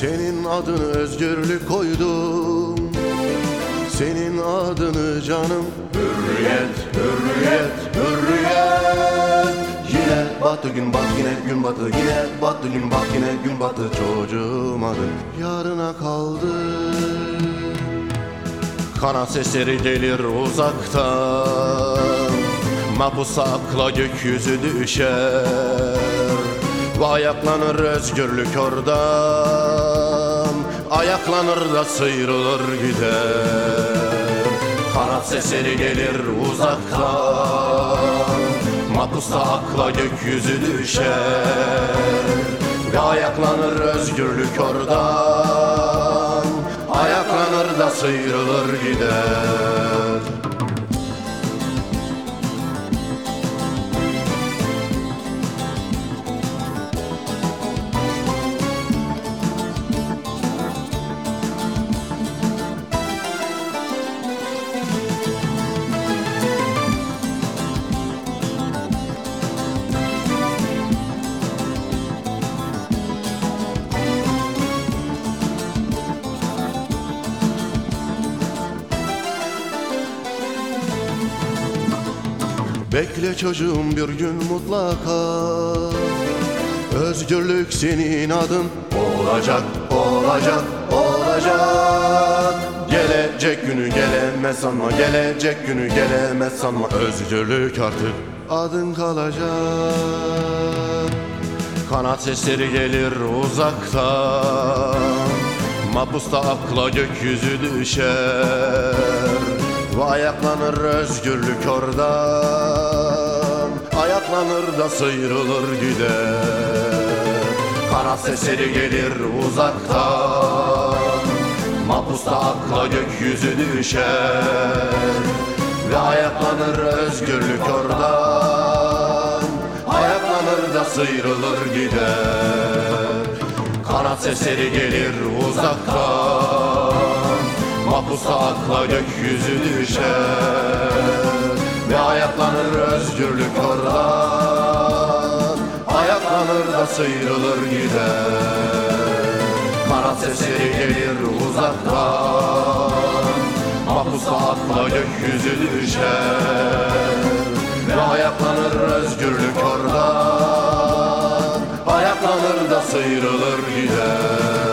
Senin adını özgürlük koydum. Senin adını canım. Hürriyet, hürriyet, hürriyet. Yine battı gün bat yine gün batı Yine battı gün bat yine gün batı Çocuğum adı yarına kaldı. Kanat sesleri gelir uzaktan. Mapusa akla gökyüzü düşer. Ve ayaklanır özgürlük oradan Ayaklanır da sıyrılır gider. Kanat sesleri gelir uzaktan Mapusta akla gökyüzü düşer. Ayaklanır özgürlük oradan Ayaklanır da sıyrılır gider Bekle çocuğum bir gün mutlaka. Özgürlük senin adın. Olacak, olacak, olacak. Gelecek günü gelemez sanma Gelecek günü gelemez sanma Özgürlük artık adın kalacak. Kanat sesleri gelir uzaktan. Mapusta akla gökyüzü düşer Ve ayaklanır özgürlük oradan. Ayaklanır da sıyrılır gider. Kanat sesleri gelir uzaktan. Mapusta akla gökyüzü düşer. Ve ayaklanır özgürlük oradan. Ayaklanır da sıyrılır gider. Kanat sesleri gelir uzaktan Mapusta akla gökyüzü düşer. Ve ayaklanır özgürlük oradan Ayaklanır da sıyrılır gider. Kanat sesleri gelir uzaktan. Mapusta akla gökyüzü düşer. Ve ayaklanır özgürlük oradan Ayaklanır da sıyrılır gider